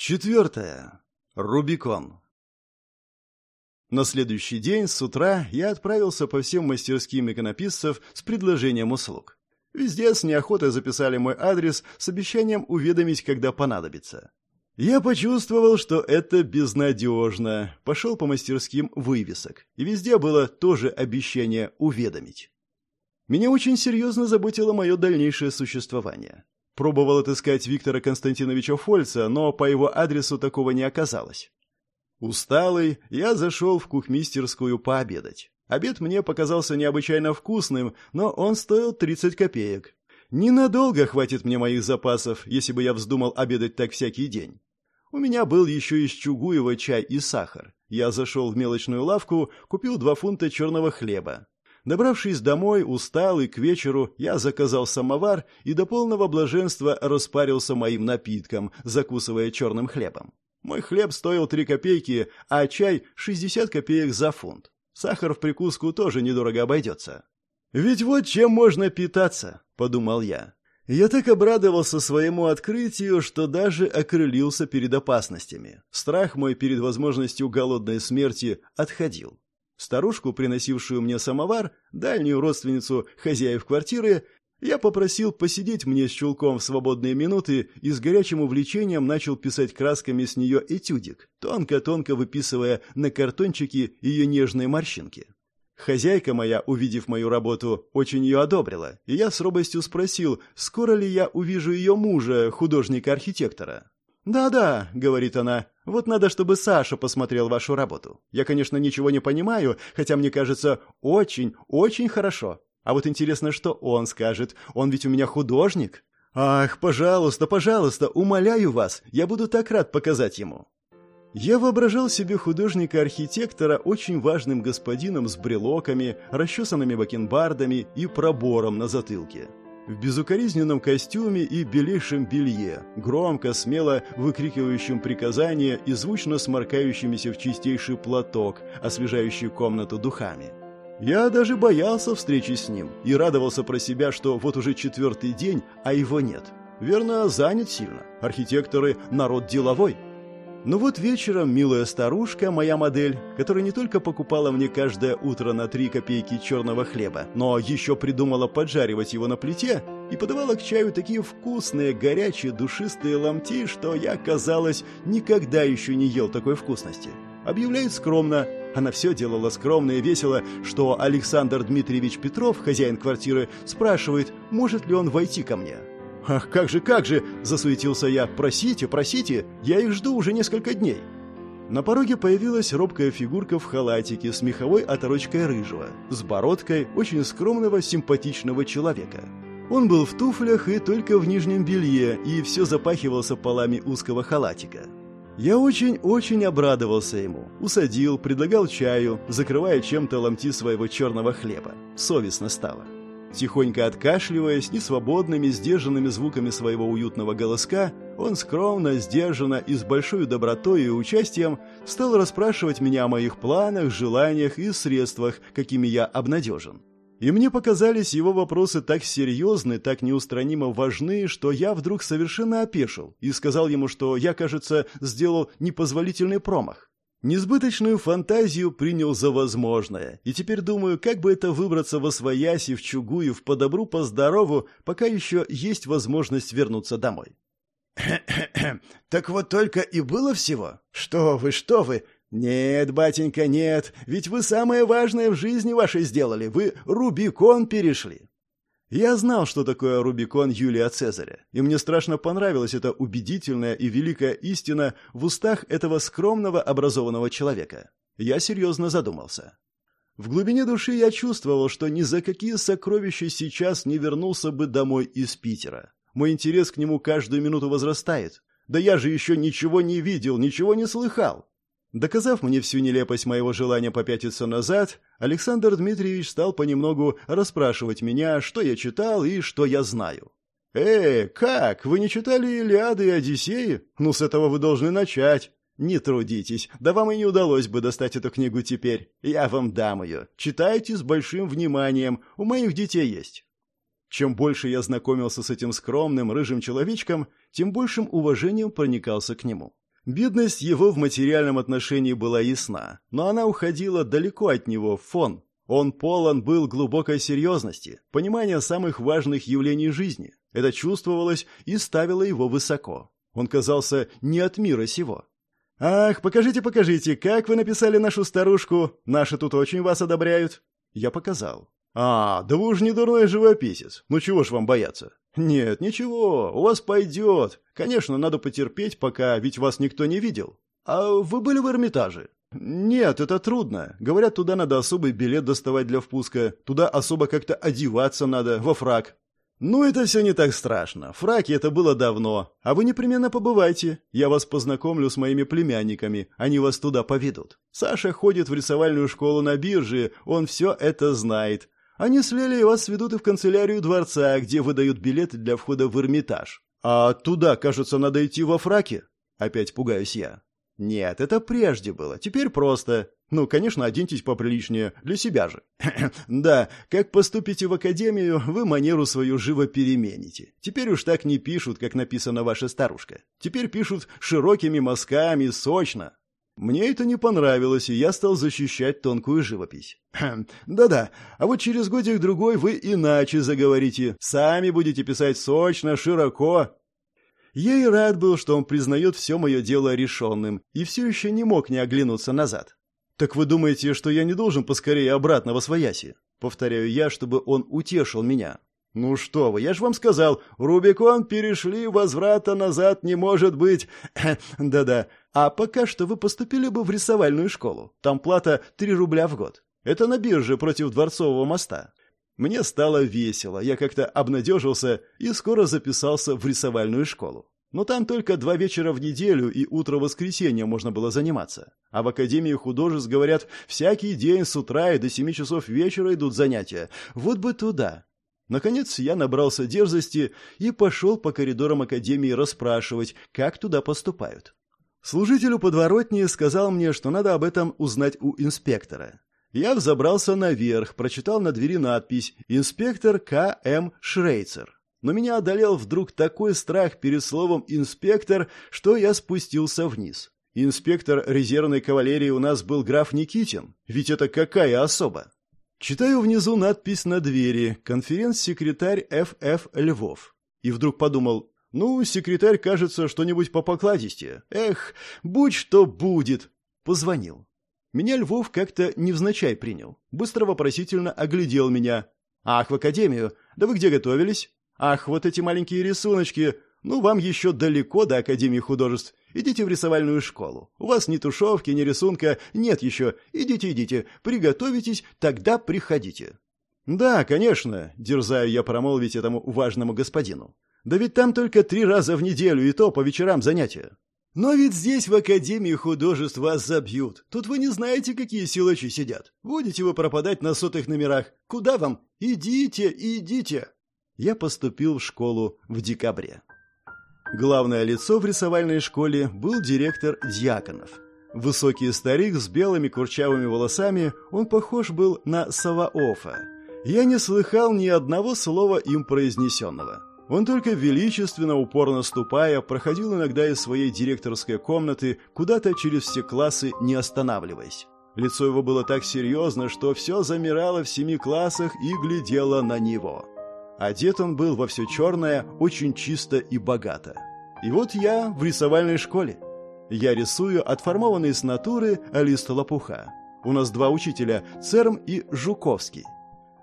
Четвертое. Рубикон. На следующий день с утра я отправился по всем мастерским иконописцев с предложением услуг. Везде с неохотой записали мой адрес с обещанием уведомить, когда понадобится. Я почувствовал, что это безнадежно. Пошел по мастерским вывесок. И везде было тоже обещание уведомить. Меня очень серьезно заботило мое дальнейшее существование. Пробовал отыскать Виктора Константиновича Фольца, но по его адресу такого не оказалось. Усталый, я зашел в кухмистерскую пообедать. Обед мне показался необычайно вкусным, но он стоил 30 копеек. Ненадолго хватит мне моих запасов, если бы я вздумал обедать так всякий день. У меня был еще из Чугуева чай и сахар. Я зашел в мелочную лавку, купил два фунта черного хлеба. Добравшись домой, усталый, к вечеру, я заказал самовар и до полного блаженства распарился моим напитком, закусывая черным хлебом. Мой хлеб стоил три копейки, а чай — шестьдесят копеек за фунт. Сахар в прикуску тоже недорого обойдется. «Ведь вот чем можно питаться», — подумал я. Я так обрадовался своему открытию, что даже окрылился перед опасностями. Страх мой перед возможностью голодной смерти отходил. Старушку, приносившую мне самовар, дальнюю родственницу хозяев квартиры, я попросил посидеть мне с чулком в свободные минуты и с горячим увлечением начал писать красками с нее этюдик, тонко-тонко выписывая на картончике ее нежные морщинки. Хозяйка моя, увидев мою работу, очень ее одобрила, и я с робостью спросил, скоро ли я увижу ее мужа, художника-архитектора. «Да-да», — говорит она, — «вот надо, чтобы Саша посмотрел вашу работу. Я, конечно, ничего не понимаю, хотя мне кажется очень, очень хорошо. А вот интересно, что он скажет. Он ведь у меня художник». «Ах, пожалуйста, пожалуйста, умоляю вас, я буду так рад показать ему». Я воображал себе художника-архитектора очень важным господином с брелоками, расчесанными бакенбардами и пробором на затылке в безукоризненном костюме и белейшем белье, громко, смело выкрикивающим приказания и звучно сморкающимися в чистейший платок, освежающий комнату духами. Я даже боялся встречи с ним и радовался про себя, что вот уже четвертый день, а его нет. Верно, занят сильно. Архитекторы – народ деловой. Но вот вечером милая старушка, моя модель, которая не только покупала мне каждое утро на три копейки черного хлеба, но еще придумала поджаривать его на плите и подавала к чаю такие вкусные, горячие, душистые ломти, что я, казалось, никогда еще не ел такой вкусности. Объявляет скромно, она все делала скромно и весело, что Александр Дмитриевич Петров, хозяин квартиры, спрашивает, может ли он войти ко мне. «Ах, как же, как же!» – засуетился я. «Просите, просите! Я их жду уже несколько дней!» На пороге появилась робкая фигурка в халатике с меховой оторочкой рыжего, с бородкой очень скромного, симпатичного человека. Он был в туфлях и только в нижнем белье, и все запахивался полами узкого халатика. Я очень-очень обрадовался ему. Усадил, предлагал чаю, закрывая чем-то ломти своего черного хлеба. Совестно стало. Тихонько откашливаясь, несвободными, сдержанными звуками своего уютного голоска, он скромно, сдержанно и с большой добротой и участием стал расспрашивать меня о моих планах, желаниях и средствах, какими я обнадежен. И мне показались его вопросы так серьезны, так неустранимо важны, что я вдруг совершенно опешил и сказал ему, что я, кажется, сделал непозволительный промах. Несбыточную фантазию принял за возможное, и теперь думаю, как бы это выбраться во свояси, в Чугуев, по добру, по здорову, пока еще есть возможность вернуться домой. «Так вот только и было всего? Что вы, что вы? Нет, батенька, нет, ведь вы самое важное в жизни вашей сделали, вы Рубикон перешли». Я знал, что такое Рубикон Юлия Цезаря, и мне страшно понравилась эта убедительная и великая истина в устах этого скромного образованного человека. Я серьезно задумался. В глубине души я чувствовал, что ни за какие сокровища сейчас не вернулся бы домой из Питера. Мой интерес к нему каждую минуту возрастает. Да я же еще ничего не видел, ничего не слыхал. Доказав мне всю нелепость моего желания попятиться назад, Александр Дмитриевич стал понемногу расспрашивать меня, что я читал и что я знаю. «Э, как? Вы не читали Илиады и Одиссеи? Ну, с этого вы должны начать. Не трудитесь, да вам и не удалось бы достать эту книгу теперь. Я вам дам ее. Читайте с большим вниманием, у моих детей есть». Чем больше я знакомился с этим скромным рыжим человечком, тем большим уважением проникался к нему. Бедность его в материальном отношении была ясна, но она уходила далеко от него, в фон. Он полон был глубокой серьезности, понимания самых важных явлений жизни. Это чувствовалось и ставило его высоко. Он казался не от мира сего. «Ах, покажите, покажите, как вы написали нашу старушку? Наши тут очень вас одобряют». Я показал. «А, да вы уж не дурной живописец. Ну чего ж вам бояться?» «Нет, ничего, у вас пойдет. Конечно, надо потерпеть, пока, ведь вас никто не видел. А вы были в Эрмитаже?» «Нет, это трудно. Говорят, туда надо особый билет доставать для впуска. Туда особо как-то одеваться надо, во фраг. «Ну, это все не так страшно. Фраки это было давно. А вы непременно побывайте. Я вас познакомлю с моими племянниками. Они вас туда поведут. Саша ходит в рисовальную школу на бирже. Он все это знает. Они с Лелей вас сведут и в канцелярию дворца, где выдают билеты для входа в Эрмитаж. А туда, кажется, надо идти во фраке?» Опять пугаюсь я. «Нет, это прежде было. Теперь просто. Ну, конечно, оденьтесь поприличнее, для себя же. да, как поступите в академию, вы манеру свою живо перемените. Теперь уж так не пишут, как написана ваша старушка. Теперь пишут широкими мазками, сочно. Мне это не понравилось, и я стал защищать тонкую живопись. Да-да, а вот через годик-другой вы иначе заговорите. Сами будете писать сочно, широко. Я и рад был, что он признает все мое дело решенным, и все еще не мог не оглянуться назад. «Так вы думаете, что я не должен поскорее обратно во свояси?» Повторяю я, чтобы он утешил меня. «Ну что вы, я же вам сказал, Рубикон перешли, возврата назад не может быть. Да-да. А пока что вы поступили бы в рисовальную школу. Там плата 3 рубля в год. Это на бирже против Дворцового моста. Мне стало весело, я как-то обнадежился и скоро записался в рисовальную школу. Но там только два вечера в неделю и утро воскресенья можно было заниматься. А в Академии художеств, говорят, всякий день с утра и до семи часов вечера идут занятия. Вот бы туда. Наконец я набрался дерзости и пошел по коридорам Академии расспрашивать, как туда поступают. Служителю подворотни сказал мне, что надо об этом узнать у инспектора. Я взобрался наверх, прочитал на двери надпись «Инспектор К.М. Шрейцер» но меня одолел вдруг такой страх перед словом «инспектор», что я спустился вниз. Инспектор резервной кавалерии у нас был граф Никитин, ведь это какая особа? Читаю внизу надпись на двери «Конференц-секретарь Ф.Ф. Львов». И вдруг подумал, ну, секретарь, кажется, что-нибудь по покладисти. Эх, будь что будет. Позвонил. Меня Львов как-то невзначай принял. Быстро вопросительно оглядел меня. «Ах, в академию? Да вы где готовились?» Ах, вот эти маленькие рисуночки. Ну, вам еще далеко до Академии художеств. Идите в рисовальную школу. У вас ни тушевки, ни рисунка нет еще. Идите, идите. Приготовитесь, тогда приходите. Да, конечно, дерзаю я промолвить этому важному господину. Да ведь там только три раза в неделю, и то по вечерам занятия. Но ведь здесь, в Академии художеств, вас забьют. Тут вы не знаете, какие силачи сидят. Будете вы пропадать на сотых номерах. Куда вам? Идите, идите я поступил в школу в декабре. Главное лицо в рисовальной школе был директор Дьяконов. Высокий старик с белыми курчавыми волосами, он похож был на Саваофа. Я не слыхал ни одного слова им произнесенного. Он только величественно, упорно ступая, проходил иногда из своей директорской комнаты куда-то через все классы, не останавливаясь. Лицо его было так серьезно, что все замирало в семи классах и глядело на него. Одет он был во все черное, очень чисто и богато. И вот я в рисовальной школе. Я рисую отформованный с натуры лист лопуха. У нас два учителя – Церм и Жуковский.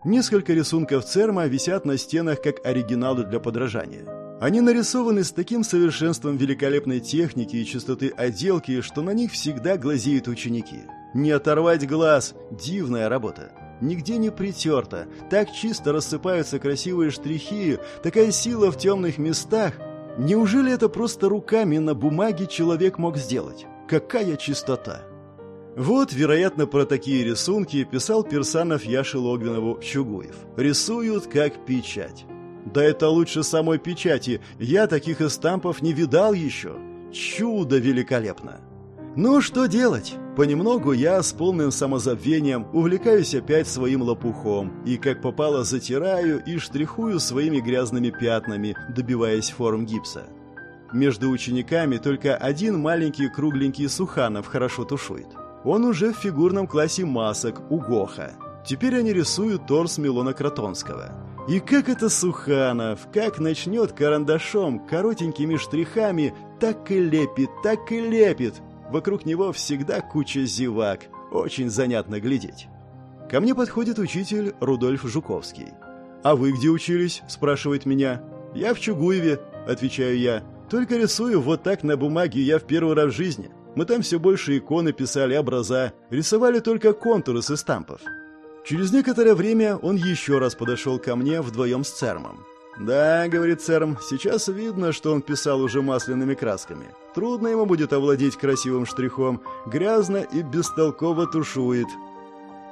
Несколько рисунков Церма висят на стенах как оригиналы для подражания. Они нарисованы с таким совершенством великолепной техники и чистоты отделки, что на них всегда глазеют ученики. Не оторвать глаз – дивная работа. Нигде не притерто, так чисто рассыпаются красивые штрихи, такая сила в темных местах. Неужели это просто руками на бумаге человек мог сделать? Какая чистота! Вот, вероятно, про такие рисунки писал Персанов Яши Логвинову Чугуев. Рисуют как печать. Да это лучше самой печати. Я таких эстампов не видал еще. Чудо великолепно. Ну, что делать? Понемногу я с полным самозабвением увлекаюсь опять своим лопухом и, как попало, затираю и штрихую своими грязными пятнами, добиваясь форм гипса. Между учениками только один маленький кругленький Суханов хорошо тушует. Он уже в фигурном классе масок у Гоха. Теперь они рисуют торс Милона Кротонского. И как это Суханов, как начнет карандашом, коротенькими штрихами, так и лепит, так и лепит. Вокруг него всегда куча зевак. Очень занятно глядеть. Ко мне подходит учитель Рудольф Жуковский. «А вы где учились?» – спрашивает меня. «Я в Чугуеве», – отвечаю я. «Только рисую вот так на бумаге я в первый раз в жизни. Мы там все больше иконы писали, образа, рисовали только контуры с эстампов». Через некоторое время он еще раз подошел ко мне вдвоем с Цермом. «Да», — говорит Церм, — «сейчас видно, что он писал уже масляными красками. Трудно ему будет овладеть красивым штрихом, грязно и бестолково тушует».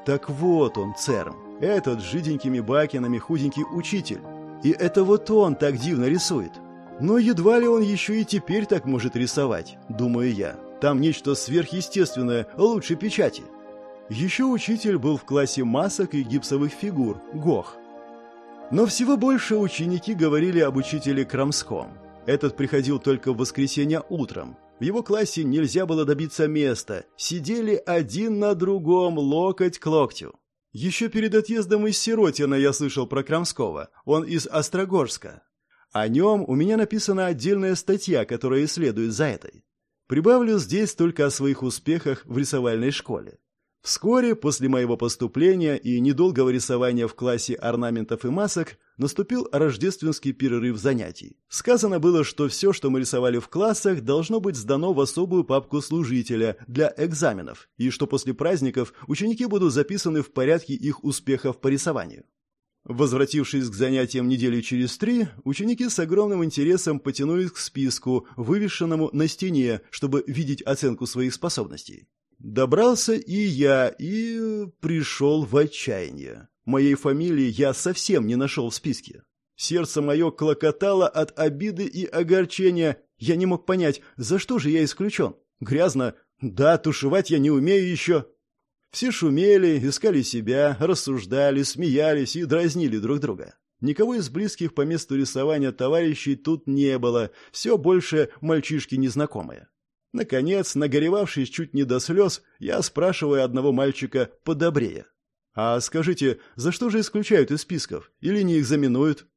Так вот он, Церм, этот с жиденькими бакинами худенький учитель. И это вот он так дивно рисует. Но едва ли он еще и теперь так может рисовать, думаю я. Там нечто сверхъестественное, лучше печати. Еще учитель был в классе масок и гипсовых фигур, Гох. Но всего больше ученики говорили об учителе Крамском. Этот приходил только в воскресенье утром. В его классе нельзя было добиться места. Сидели один на другом, локоть к локтю. Еще перед отъездом из Сиротина я слышал про Крамского. Он из Острогорска. О нем у меня написана отдельная статья, которая исследует за этой. Прибавлю здесь только о своих успехах в рисовальной школе. Вскоре после моего поступления и недолгого рисования в классе орнаментов и масок наступил рождественский перерыв занятий. Сказано было, что все, что мы рисовали в классах, должно быть сдано в особую папку служителя для экзаменов, и что после праздников ученики будут записаны в порядке их успехов по рисованию. Возвратившись к занятиям недели через три, ученики с огромным интересом потянулись к списку, вывешенному на стене, чтобы видеть оценку своих способностей. Добрался и я, и пришел в отчаяние. Моей фамилии я совсем не нашел в списке. Сердце мое клокотало от обиды и огорчения. Я не мог понять, за что же я исключен. Грязно. Да, тушевать я не умею еще. Все шумели, искали себя, рассуждали, смеялись и дразнили друг друга. Никого из близких по месту рисования товарищей тут не было, все больше мальчишки незнакомые. Наконец, нагоревавшись чуть не до слез, я спрашиваю одного мальчика подобрее. «А скажите, за что же исключают из списков? Или не экзаменуют?»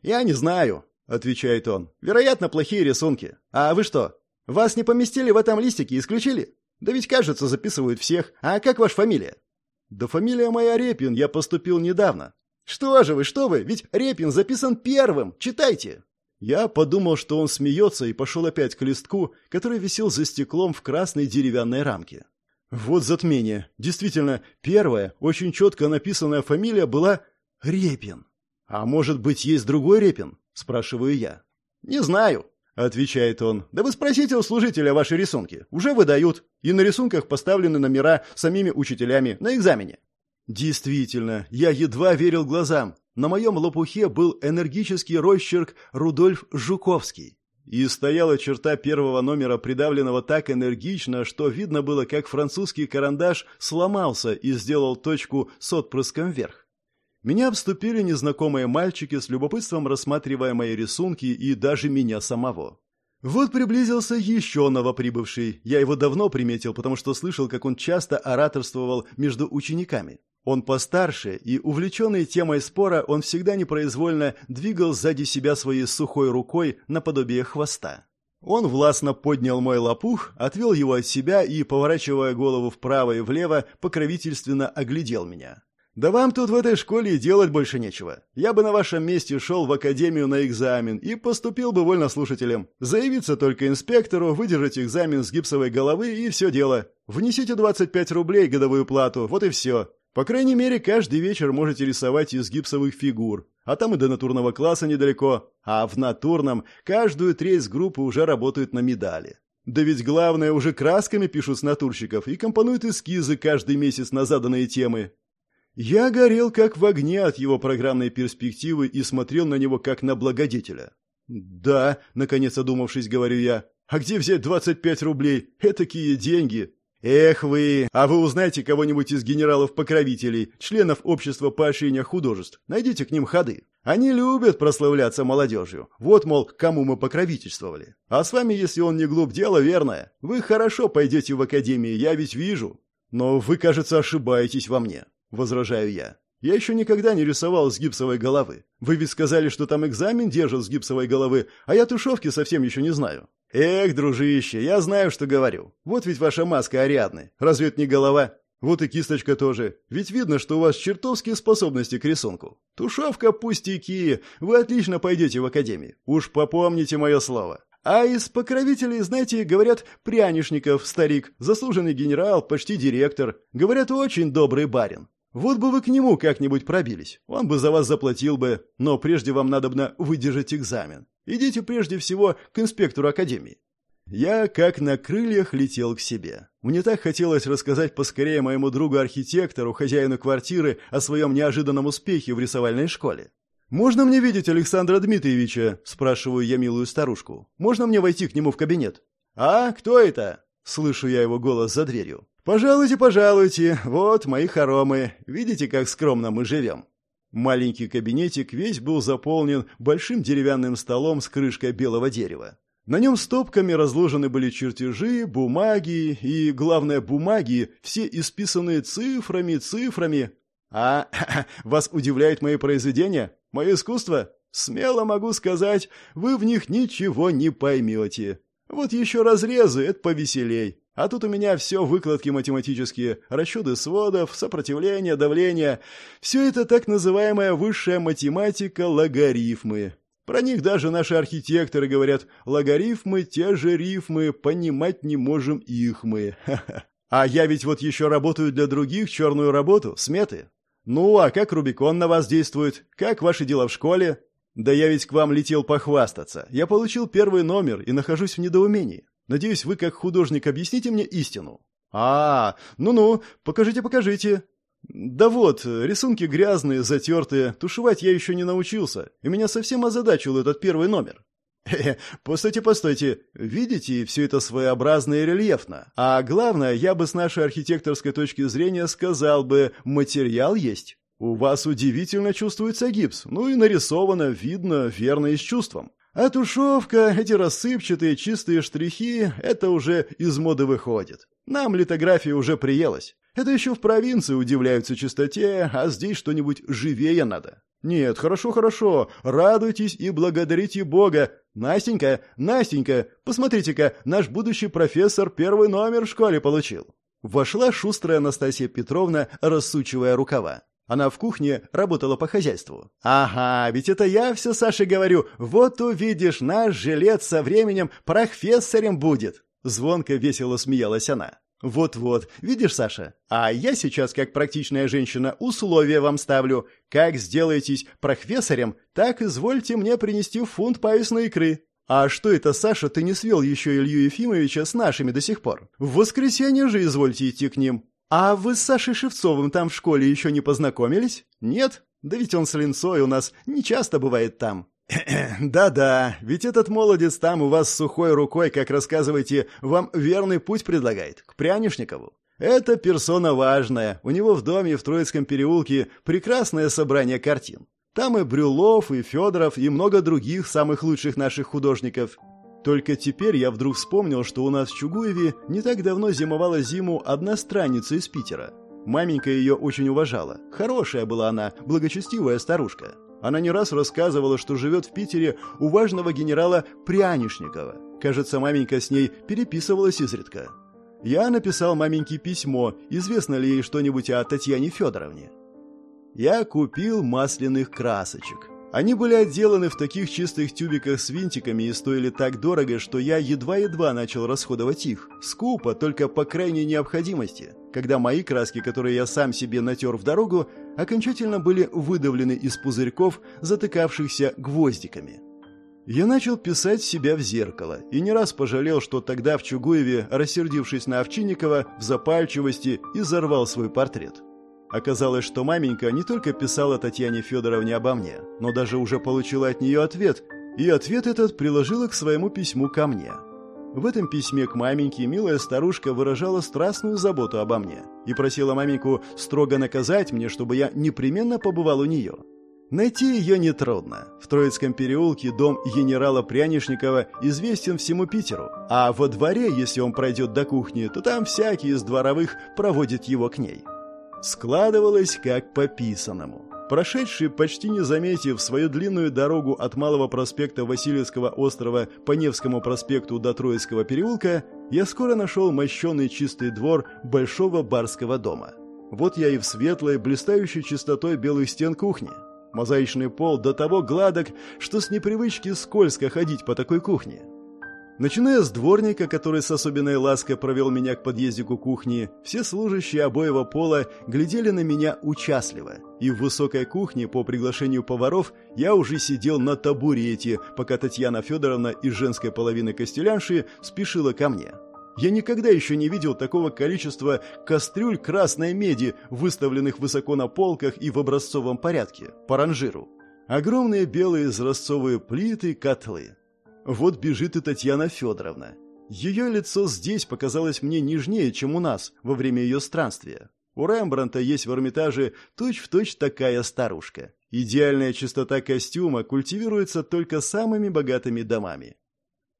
«Я не знаю», — отвечает он. «Вероятно, плохие рисунки. А вы что, вас не поместили в этом листике, исключили? Да ведь, кажется, записывают всех. А как ваша фамилия?» «Да фамилия моя Репин, я поступил недавно». «Что же вы, что вы, ведь Репин записан первым, читайте!» Я подумал, что он смеется, и пошел опять к листку, который висел за стеклом в красной деревянной рамке. Вот затмение. Действительно, первая, очень четко написанная фамилия была Репин. А может быть, есть другой Репин? Спрашиваю я. Не знаю, отвечает он. Да вы спросите у служителя ваши рисунки. Уже выдают. И на рисунках поставлены номера самими учителями на экзамене. Действительно, я едва верил глазам. На моем лопухе был энергический росчерк Рудольф Жуковский. И стояла черта первого номера, придавленного так энергично, что видно было, как французский карандаш сломался и сделал точку с отпрыском вверх. Меня обступили незнакомые мальчики с любопытством рассматривая мои рисунки и даже меня самого. Вот приблизился еще новоприбывший. Я его давно приметил, потому что слышал, как он часто ораторствовал между учениками. Он постарше, и, увлеченный темой спора, он всегда непроизвольно двигал сзади себя своей сухой рукой наподобие хвоста. Он властно поднял мой лопух, отвел его от себя и, поворачивая голову вправо и влево, покровительственно оглядел меня. «Да вам тут в этой школе и делать больше нечего. Я бы на вашем месте шел в академию на экзамен и поступил бы вольнослушателем. Заявиться только инспектору, выдержать экзамен с гипсовой головы и все дело. Внесите 25 рублей годовую плату, вот и все. По крайней мере, каждый вечер можете рисовать из гипсовых фигур, а там и до натурного класса недалеко, а в натурном каждую треть группы уже работают на медали. Да ведь главное, уже красками пишут с натурщиков и компонуют эскизы каждый месяц на заданные темы. Я горел как в огне от его программной перспективы и смотрел на него как на благодетеля. «Да», — наконец одумавшись, говорю я, — «а где взять 25 рублей? Этакие деньги!» «Эх вы! А вы узнаете кого-нибудь из генералов-покровителей, членов общества поощрения художеств. Найдите к ним ходы. Они любят прославляться молодежью. Вот, мол, кому мы покровительствовали. А с вами, если он не глуп, дело верное. Вы хорошо пойдете в академию, я ведь вижу. Но вы, кажется, ошибаетесь во мне», — возражаю я. Я еще никогда не рисовал с гипсовой головы. Вы ведь сказали, что там экзамен держат с гипсовой головы, а я тушевки совсем еще не знаю. Эх, дружище, я знаю, что говорю. Вот ведь ваша маска Ариадны. Разве это не голова? Вот и кисточка тоже. Ведь видно, что у вас чертовские способности к рисунку. Тушевка пустяки. Вы отлично пойдете в академию. Уж попомните мое слово. А из покровителей, знаете, говорят, Прянишников, старик, заслуженный генерал, почти директор. Говорят, очень добрый барин. Вот бы вы к нему как-нибудь пробились. Он бы за вас заплатил бы, но прежде вам надобно выдержать экзамен. Идите прежде всего к инспектору академии. Я как на крыльях летел к себе. Мне так хотелось рассказать поскорее моему другу-архитектору, хозяину квартиры, о своем неожиданном успехе в рисовальной школе. «Можно мне видеть Александра Дмитриевича?» – спрашиваю я милую старушку. «Можно мне войти к нему в кабинет?» «А, кто это?» – слышу я его голос за дверью. «Пожалуйте, пожалуйте, вот мои хоромы. Видите, как скромно мы живем?» Маленький кабинетик весь был заполнен большим деревянным столом с крышкой белого дерева. На нем стопками разложены были чертежи, бумаги и, главное, бумаги, все исписанные цифрами, цифрами. А вас удивляют мои произведения? Мое искусство? Смело могу сказать, вы в них ничего не поймете. Вот еще разрезы, это повеселей. А тут у меня все выкладки математические, расчеты сводов, сопротивление, давление. Все это так называемая высшая математика, логарифмы. Про них даже наши архитекторы говорят, логарифмы – те же рифмы, понимать не можем их мы. А я ведь вот еще работаю для других черную работу, сметы. Ну, а как Рубикон на вас действует? Как ваши дела в школе? Да я ведь к вам летел похвастаться. Я получил первый номер и нахожусь в недоумении. Надеюсь, вы как художник объясните мне истину. А, ну-ну, покажите, покажите. Да вот, рисунки грязные, затертые, тушевать я еще не научился, и меня совсем озадачил этот первый номер. Хе-хе, постойте, постойте, видите, все это своеобразно и рельефно. А главное, я бы с нашей архитекторской точки зрения сказал бы, материал есть. У вас удивительно чувствуется гипс, ну и нарисовано, видно, верно и с чувством. А тушевка, эти рассыпчатые чистые штрихи, это уже из моды выходит. Нам литография уже приелась. Это еще в провинции удивляются чистоте, а здесь что-нибудь живее надо. Нет, хорошо-хорошо, радуйтесь и благодарите Бога. Настенька, Настенька, посмотрите-ка, наш будущий профессор первый номер в школе получил. Вошла шустрая Анастасия Петровна, рассучивая рукава. Она в кухне работала по хозяйству. «Ага, ведь это я все Саше говорю. Вот увидишь, наш жилец со временем профессором будет!» Звонко весело смеялась она. «Вот-вот, видишь, Саша? А я сейчас, как практичная женщина, условия вам ставлю. Как сделаетесь профессором, так извольте мне принести фунт паюсной икры. А что это, Саша, ты не свел еще Илью Ефимовича с нашими до сих пор? В воскресенье же извольте идти к ним. «А вы с Сашей Шевцовым там в школе еще не познакомились?» «Нет? Да ведь он с линцой у нас не часто бывает там». «Да-да, ведь этот молодец там у вас сухой рукой, как рассказываете, вам верный путь предлагает, к Прянишникову. Это персона важная, у него в доме в Троицком переулке прекрасное собрание картин. Там и Брюлов, и Федоров, и много других самых лучших наших художников. Только теперь я вдруг вспомнил, что у нас в Чугуеве не так давно зимовала зиму одна странница из Питера. Маменька ее очень уважала. Хорошая была она, благочестивая старушка. Она не раз рассказывала, что живет в Питере у важного генерала Прянишникова. Кажется, маменька с ней переписывалась изредка. Я написал маменьке письмо, известно ли ей что-нибудь о Татьяне Федоровне. Я купил масляных красочек. Они были отделаны в таких чистых тюбиках с винтиками и стоили так дорого, что я едва-едва начал расходовать их. Скупо, только по крайней необходимости, когда мои краски, которые я сам себе натер в дорогу, окончательно были выдавлены из пузырьков, затыкавшихся гвоздиками. Я начал писать себя в зеркало и не раз пожалел, что тогда в Чугуеве, рассердившись на Овчинникова, в запальчивости изорвал свой портрет. Оказалось, что маменька не только писала Татьяне Федоровне обо мне, но даже уже получила от нее ответ, и ответ этот приложила к своему письму ко мне. В этом письме к маменьке милая старушка выражала страстную заботу обо мне и просила маменьку строго наказать мне, чтобы я непременно побывал у нее. Найти ее нетрудно. В Троицком переулке дом генерала Прянишникова известен всему Питеру, а во дворе, если он пройдет до кухни, то там всякий из дворовых проводит его к ней. Складывалось как по писанному. Прошедший, почти не заметив свою длинную дорогу от Малого проспекта Васильевского острова по Невскому проспекту до Троицкого переулка, я скоро нашел мощенный чистый двор Большого барского дома. Вот я и в светлой, блистающей чистотой белых стен кухни. Мозаичный пол до того гладок, что с непривычки скользко ходить по такой кухне. Начиная с дворника, который с особенной лаской провел меня к подъездику кухни, все служащие обоего пола глядели на меня участливо. И в высокой кухне по приглашению поваров я уже сидел на табурете, пока Татьяна Федоровна из женской половины костелянши спешила ко мне. Я никогда еще не видел такого количества кастрюль красной меди, выставленных высоко на полках и в образцовом порядке, по ранжиру. Огромные белые изразцовые плиты, котлы. Вот бежит и Татьяна Федоровна. Ее лицо здесь показалось мне нежнее, чем у нас во время ее странствия. У Рембранта есть в Эрмитаже точь-в-точь точь такая старушка. Идеальная чистота костюма культивируется только самыми богатыми домами.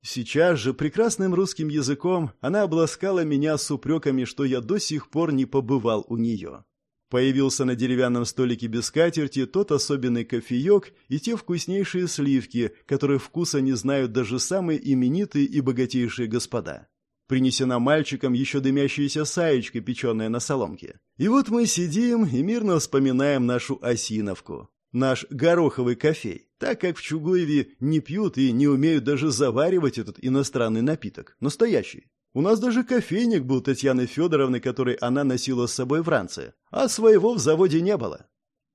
Сейчас же прекрасным русским языком она обласкала меня с упреками, что я до сих пор не побывал у нее. Появился на деревянном столике без скатерти тот особенный кофеек и те вкуснейшие сливки, которых вкуса не знают даже самые именитые и богатейшие господа. Принесена мальчиком еще дымящаяся саечка, печеная на соломке. И вот мы сидим и мирно вспоминаем нашу осиновку наш гороховый кофей, так как в Чугуеве не пьют и не умеют даже заваривать этот иностранный напиток, настоящий. У нас даже кофейник был Татьяны Федоровны, который она носила с собой в ранце, а своего в заводе не было.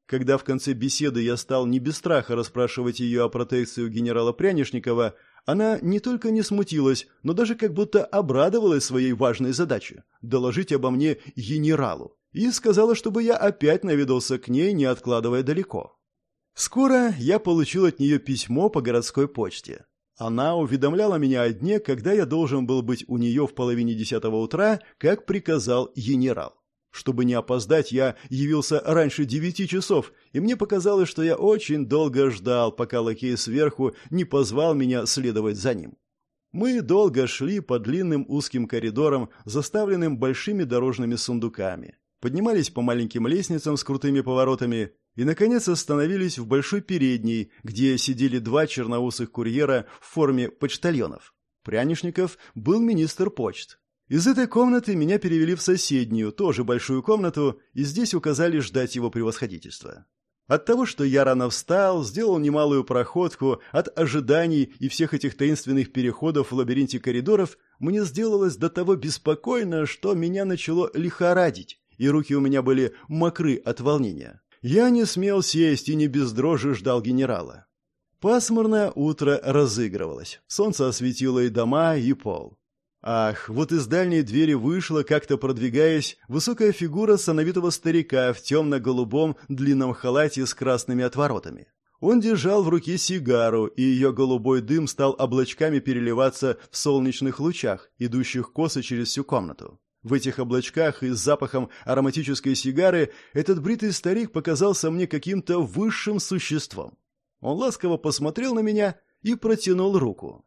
Когда в конце беседы я стал не без страха расспрашивать ее о протекции у генерала Прянишникова, она не только не смутилась, но даже как будто обрадовалась своей важной задаче – доложить обо мне генералу, и сказала, чтобы я опять наведался к ней, не откладывая далеко. Скоро я получил от нее письмо по городской почте. Она уведомляла меня о дне, когда я должен был быть у нее в половине десятого утра, как приказал генерал. Чтобы не опоздать, я явился раньше девяти часов, и мне показалось, что я очень долго ждал, пока лакей сверху не позвал меня следовать за ним. Мы долго шли по длинным узким коридорам, заставленным большими дорожными сундуками. Поднимались по маленьким лестницам с крутыми поворотами, и, наконец, остановились в большой передней, где сидели два черноусых курьера в форме почтальонов. Прянишников был министр почт. Из этой комнаты меня перевели в соседнюю, тоже большую комнату, и здесь указали ждать его превосходительства. От того, что я рано встал, сделал немалую проходку, от ожиданий и всех этих таинственных переходов в лабиринте коридоров, мне сделалось до того беспокойно, что меня начало лихорадить, и руки у меня были мокры от волнения. Я не смел сесть и не без дрожи ждал генерала. Пасмурное утро разыгрывалось. Солнце осветило и дома, и пол. Ах, вот из дальней двери вышла, как-то продвигаясь, высокая фигура сановитого старика в темно-голубом длинном халате с красными отворотами. Он держал в руке сигару, и ее голубой дым стал облачками переливаться в солнечных лучах, идущих косо через всю комнату. В этих облачках и с запахом ароматической сигары этот бритый старик показался мне каким-то высшим существом. Он ласково посмотрел на меня и протянул руку.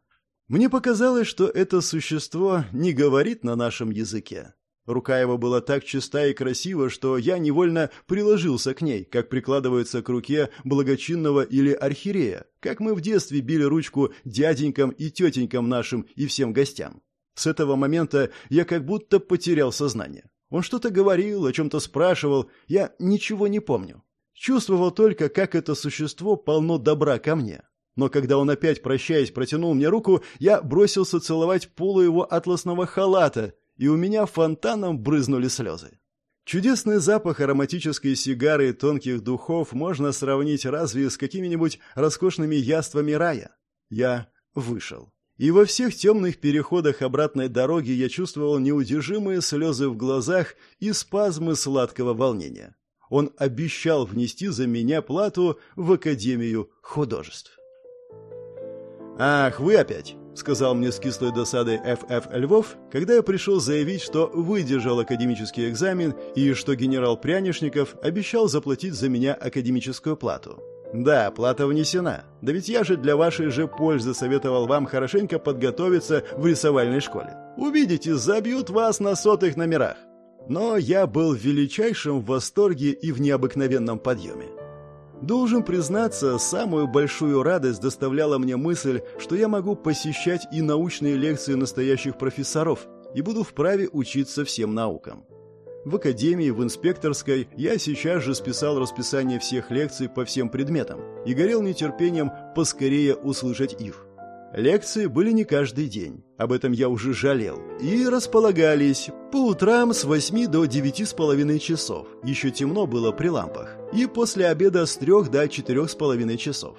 Мне показалось, что это существо не говорит на нашем языке. Рука его была так чиста и красива, что я невольно приложился к ней, как прикладывается к руке благочинного или архиерея, как мы в детстве били ручку дяденькам и тетенькам нашим и всем гостям. С этого момента я как будто потерял сознание. Он что-то говорил, о чем-то спрашивал, я ничего не помню. Чувствовал только, как это существо полно добра ко мне. Но когда он опять, прощаясь, протянул мне руку, я бросился целовать полу его атласного халата, и у меня фонтаном брызнули слезы. Чудесный запах ароматической сигары и тонких духов можно сравнить разве с какими-нибудь роскошными яствами рая. Я вышел. И во всех темных переходах обратной дороги я чувствовал неудержимые слезы в глазах и спазмы сладкого волнения. Он обещал внести за меня плату в Академию художеств. «Ах, вы опять!» — сказал мне с кислой досадой Ф.Ф. Львов, когда я пришел заявить, что выдержал академический экзамен и что генерал Прянишников обещал заплатить за меня академическую плату. «Да, плата внесена. Да ведь я же для вашей же пользы советовал вам хорошенько подготовиться в рисовальной школе. Увидите, забьют вас на сотых номерах». Но я был в величайшем восторге и в необыкновенном подъеме. Должен признаться, самую большую радость доставляла мне мысль, что я могу посещать и научные лекции настоящих профессоров и буду вправе учиться всем наукам. В академии, в инспекторской я сейчас же списал расписание всех лекций по всем предметам и горел нетерпением поскорее услышать их. Лекции были не каждый день, об этом я уже жалел, и располагались по утрам с 8 до 9 с половиной часов, еще темно было при лампах, и после обеда с 3 до 4 с половиной часов.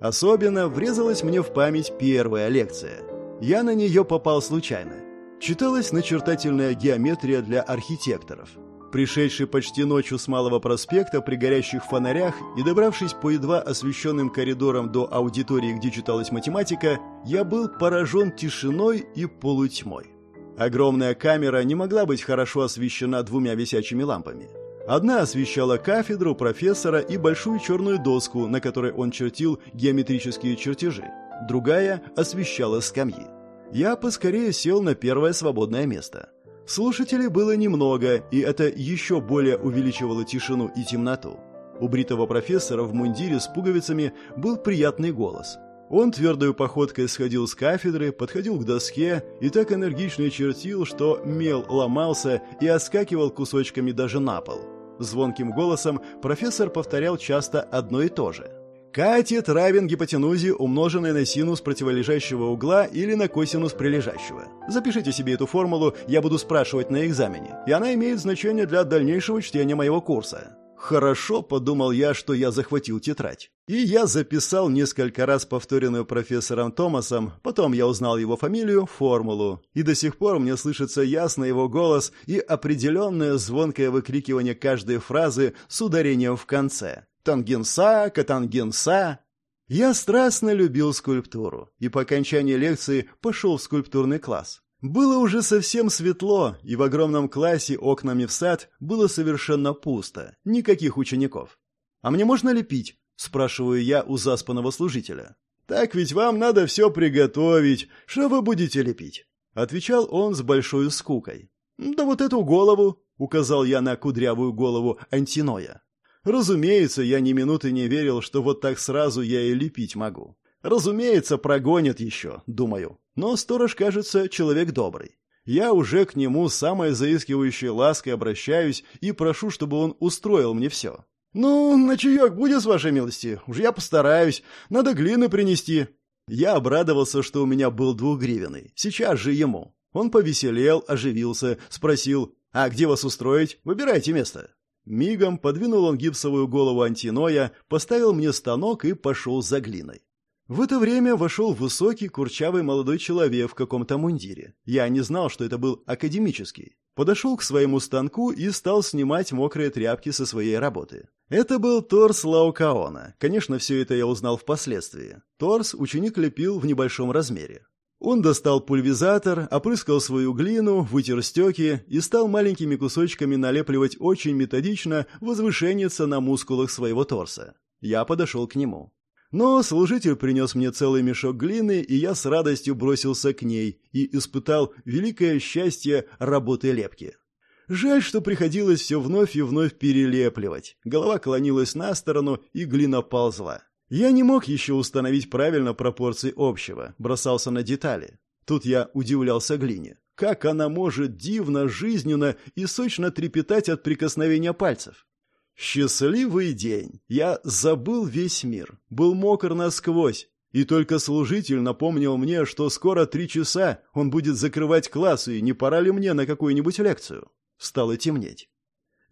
Особенно врезалась мне в память первая лекция. Я на нее попал случайно. Читалась начертательная геометрия для архитекторов – Пришедший почти ночью с Малого проспекта при горящих фонарях и добравшись по едва освещенным коридорам до аудитории, где читалась математика, я был поражен тишиной и полутьмой. Огромная камера не могла быть хорошо освещена двумя висячими лампами. Одна освещала кафедру профессора и большую черную доску, на которой он чертил геометрические чертежи. Другая освещала скамьи. Я поскорее сел на первое свободное место – Слушателей было немного, и это еще более увеличивало тишину и темноту. У бритого профессора в мундире с пуговицами был приятный голос. Он твердой походкой сходил с кафедры, подходил к доске и так энергично чертил, что мел ломался и отскакивал кусочками даже на пол. Звонким голосом профессор повторял часто одно и то же – Катет равен гипотенузе, умноженной на синус противолежащего угла или на косинус прилежащего. Запишите себе эту формулу, я буду спрашивать на экзамене, и она имеет значение для дальнейшего чтения моего курса. Хорошо, подумал я, что я захватил тетрадь. И я записал несколько раз повторенную профессором Томасом, потом я узнал его фамилию, формулу, и до сих пор мне слышится ясно его голос и определенное звонкое выкрикивание каждой фразы с ударением в конце. Тангенса, Катангенса. Я страстно любил скульптуру и по окончании лекции пошел в скульптурный класс. Было уже совсем светло, и в огромном классе окнами в сад было совершенно пусто, никаких учеников. «А мне можно лепить?» – спрашиваю я у заспанного служителя. «Так ведь вам надо все приготовить. Что вы будете лепить?» – отвечал он с большой скукой. «Да вот эту голову», – указал я на кудрявую голову Антиноя. Разумеется, я ни минуты не верил, что вот так сразу я и лепить могу. Разумеется, прогонят еще, думаю. Но сторож, кажется, человек добрый. Я уже к нему самой заискивающей лаской обращаюсь и прошу, чтобы он устроил мне все. «Ну, на чаек будет, с вашей милости? Уж я постараюсь. Надо глины принести». Я обрадовался, что у меня был двухгривенный. Сейчас же ему. Он повеселел, оживился, спросил, «А где вас устроить? Выбирайте место». Мигом подвинул он гипсовую голову антиноя, поставил мне станок и пошел за глиной. В это время вошел высокий, курчавый молодой человек в каком-то мундире. Я не знал, что это был академический. Подошел к своему станку и стал снимать мокрые тряпки со своей работы. Это был торс Лаукаона. Конечно, все это я узнал впоследствии. Торс ученик лепил в небольшом размере. Он достал пульверизатор, опрыскал свою глину, вытер стеки и стал маленькими кусочками налепливать очень методично возвышенница на мускулах своего торса. Я подошел к нему. Но служитель принес мне целый мешок глины, и я с радостью бросился к ней и испытал великое счастье работы лепки. Жаль, что приходилось все вновь и вновь перелепливать. Голова клонилась на сторону, и глина ползла. Я не мог еще установить правильно пропорции общего, бросался на детали. Тут я удивлялся глине. Как она может дивно, жизненно и сочно трепетать от прикосновения пальцев? Счастливый день! Я забыл весь мир, был мокр насквозь, и только служитель напомнил мне, что скоро три часа он будет закрывать класс, и не пора ли мне на какую-нибудь лекцию. Стало темнеть.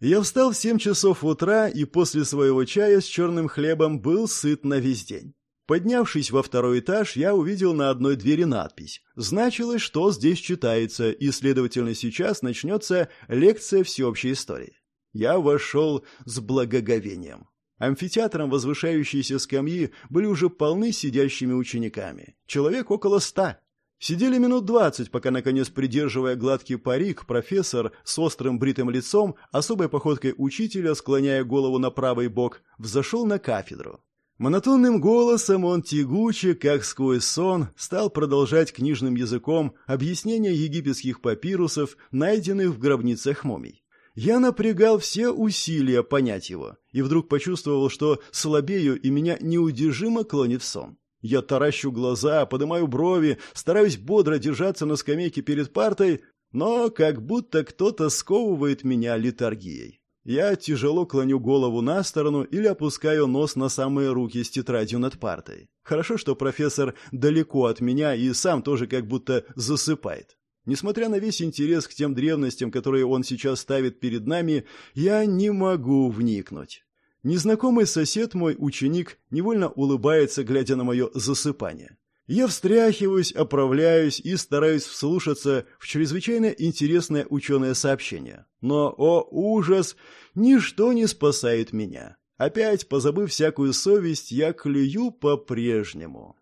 Я встал в семь часов утра и после своего чая с черным хлебом был сыт на весь день. Поднявшись во второй этаж, я увидел на одной двери надпись. Значилось, что здесь читается, и, следовательно, сейчас начнется лекция всеобщей истории. Я вошел с благоговением. Амфитеатром возвышающиеся скамьи были уже полны сидящими учениками. Человек около ста. Сидели минут двадцать, пока, наконец, придерживая гладкий парик, профессор с острым бритым лицом, особой походкой учителя, склоняя голову на правый бок, взошел на кафедру. Монотонным голосом он тягуче, как сквозь сон, стал продолжать книжным языком объяснение египетских папирусов, найденных в гробницах мумий. Я напрягал все усилия понять его, и вдруг почувствовал, что слабею и меня неудержимо клонит в сон. Я таращу глаза, поднимаю брови, стараюсь бодро держаться на скамейке перед партой, но как будто кто-то сковывает меня литургией. Я тяжело клоню голову на сторону или опускаю нос на самые руки с тетрадью над партой. Хорошо, что профессор далеко от меня и сам тоже как будто засыпает. Несмотря на весь интерес к тем древностям, которые он сейчас ставит перед нами, я не могу вникнуть. Незнакомый сосед мой, ученик, невольно улыбается, глядя на мое засыпание. Я встряхиваюсь, оправляюсь и стараюсь вслушаться в чрезвычайно интересное ученое сообщение. Но, о ужас, ничто не спасает меня. Опять, позабыв всякую совесть, я клюю по-прежнему.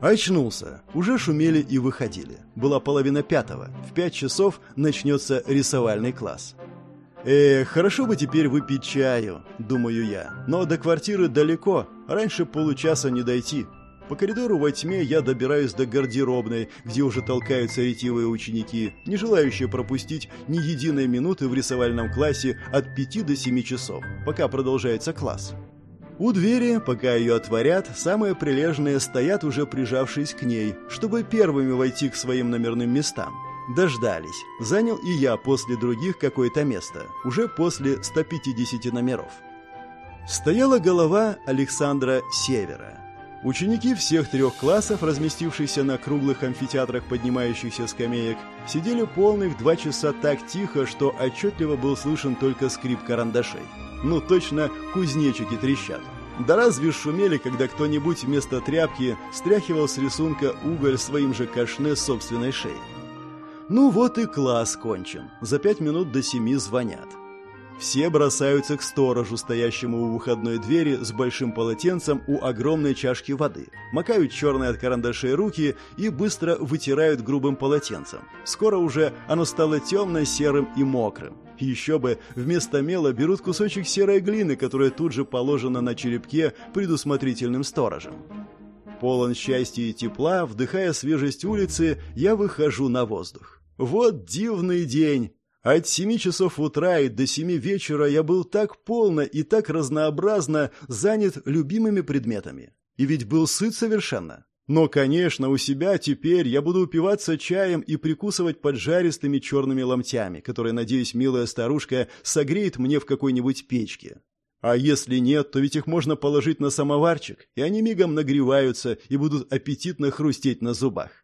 Очнулся. Уже шумели и выходили. Была половина пятого. В пять часов начнется рисовальный класс. «Эх, хорошо бы теперь выпить чаю», — думаю я. «Но до квартиры далеко, раньше получаса не дойти». По коридору во тьме я добираюсь до гардеробной, где уже толкаются ретивые ученики, не желающие пропустить ни единой минуты в рисовальном классе от пяти до семи часов, пока продолжается класс. У двери, пока ее отворят, самые прилежные стоят уже прижавшись к ней, чтобы первыми войти к своим номерным местам. Дождались. Занял и я после других какое-то место, уже после 150 номеров. Стояла голова Александра Севера. Ученики всех трех классов, разместившиеся на круглых амфитеатрах поднимающихся скамеек, сидели полных два часа так тихо, что отчетливо был слышен только скрип карандашей. Ну точно кузнечики трещат. Да разве шумели, когда кто-нибудь вместо тряпки стряхивал с рисунка уголь своим же кашне собственной шеей. Ну вот и класс кончен. За пять минут до семи звонят. Все бросаются к сторожу, стоящему у выходной двери с большим полотенцем у огромной чашки воды. Макают черные от карандашей руки и быстро вытирают грубым полотенцем. Скоро уже оно стало темно-серым и мокрым. Еще бы, вместо мела берут кусочек серой глины, которая тут же положена на черепке предусмотрительным сторожем. Полон счастья и тепла, вдыхая свежесть улицы, я выхожу на воздух. Вот дивный день! От семи часов утра и до семи вечера я был так полно и так разнообразно занят любимыми предметами. И ведь был сыт совершенно. Но, конечно, у себя теперь я буду упиваться чаем и прикусывать поджаристыми черными ломтями, которые, надеюсь, милая старушка согреет мне в какой-нибудь печке. А если нет, то ведь их можно положить на самоварчик, и они мигом нагреваются и будут аппетитно хрустеть на зубах.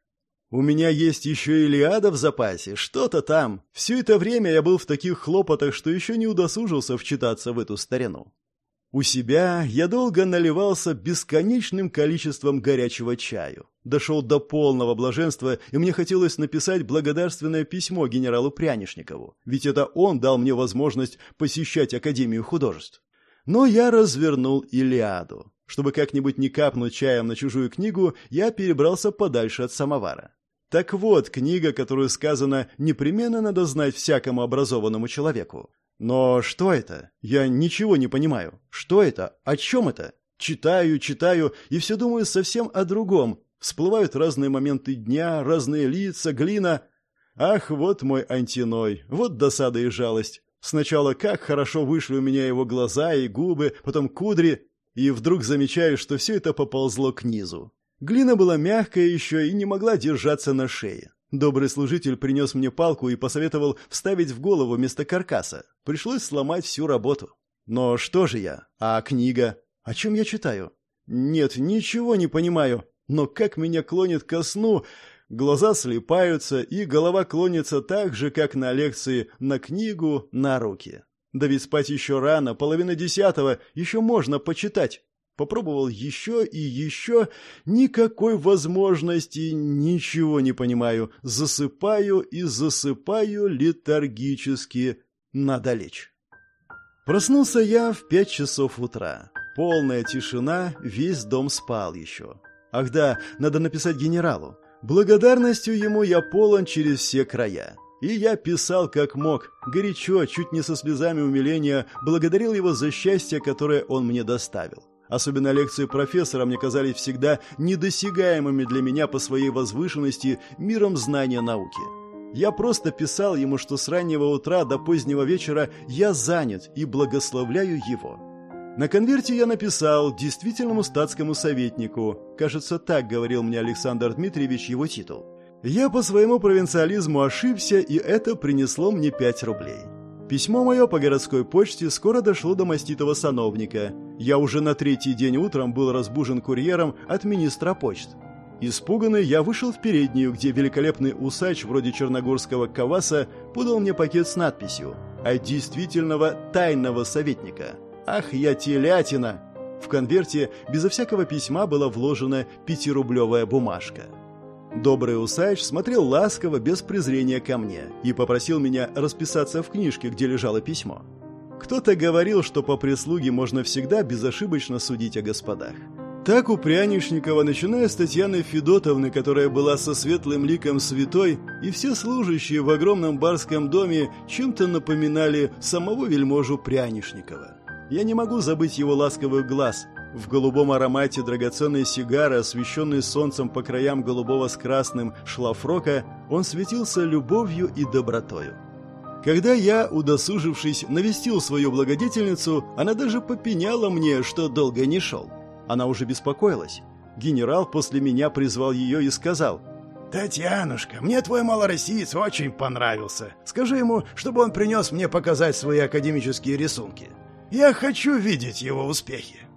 У меня есть еще Илиада в запасе, что-то там. Все это время я был в таких хлопотах, что еще не удосужился вчитаться в эту старину. У себя я долго наливался бесконечным количеством горячего чаю. Дошел до полного блаженства, и мне хотелось написать благодарственное письмо генералу Прянишникову, ведь это он дал мне возможность посещать Академию художеств. Но я развернул Илиаду. Чтобы как-нибудь не капнуть чаем на чужую книгу, я перебрался подальше от самовара. Так вот, книга, которую сказано непременно надо знать всякому образованному человеку. Но что это? Я ничего не понимаю. Что это? О чем это? Читаю, читаю, и все думаю совсем о другом. Всплывают разные моменты дня, разные лица, глина. Ах, вот мой антиной, вот досада и жалость. Сначала как хорошо вышли у меня его глаза и губы, потом кудри, и вдруг замечаю, что все это поползло к низу. Глина была мягкая еще и не могла держаться на шее. Добрый служитель принес мне палку и посоветовал вставить в голову вместо каркаса. Пришлось сломать всю работу. Но что же я? А книга? О чем я читаю? Нет, ничего не понимаю. Но как меня клонит ко сну, Глаза слепаются, и голова клонится так же, как на лекции, на книгу, на руки. Да ведь спать еще рано, половина десятого, еще можно почитать. Попробовал еще и еще, никакой возможности, ничего не понимаю. Засыпаю и засыпаю летаргически. Надо лечь. Проснулся я в пять часов утра. Полная тишина, весь дом спал еще. Ах да, надо написать генералу. Благодарностью ему я полон через все края. И я писал как мог, горячо, чуть не со слезами умиления, благодарил его за счастье, которое он мне доставил. Особенно лекции профессора мне казались всегда недосягаемыми для меня по своей возвышенности миром знания науки. Я просто писал ему, что с раннего утра до позднего вечера я занят и благословляю его. На конверте я написал действительному статскому советнику, кажется, так говорил мне Александр Дмитриевич его титул. Я по своему провинциализму ошибся, и это принесло мне 5 рублей. Письмо мое по городской почте скоро дошло до маститого сановника. Я уже на третий день утром был разбужен курьером от министра почт. Испуганный, я вышел в переднюю, где великолепный усач вроде черногорского каваса подал мне пакет с надписью «От действительного тайного советника». Ах, я телятина! В конверте безо всякого письма была вложена пятирублевая бумажка. Добрый усач смотрел ласково, без презрения ко мне, и попросил меня расписаться в книжке, где лежало письмо. Кто-то говорил, что по прислуге можно всегда безошибочно судить о господах. Так у Прянишникова, начиная с Татьяны Федотовны, которая была со светлым ликом святой, и все служащие в огромном барском доме чем-то напоминали самого вельможу Прянишникова. Я не могу забыть его ласковый глаз. В голубом аромате драгоценной сигары, освещенной солнцем по краям голубого с красным шлафрока, он светился любовью и добротою. Когда я, удосужившись, навестил свою благодетельницу, она даже попеняла мне, что долго не шел. Она уже беспокоилась. Генерал после меня призвал ее и сказал, «Татьянушка, мне твой малороссиец очень понравился. Скажи ему, чтобы он принес мне показать свои академические рисунки». Я хочу видеть его успехи.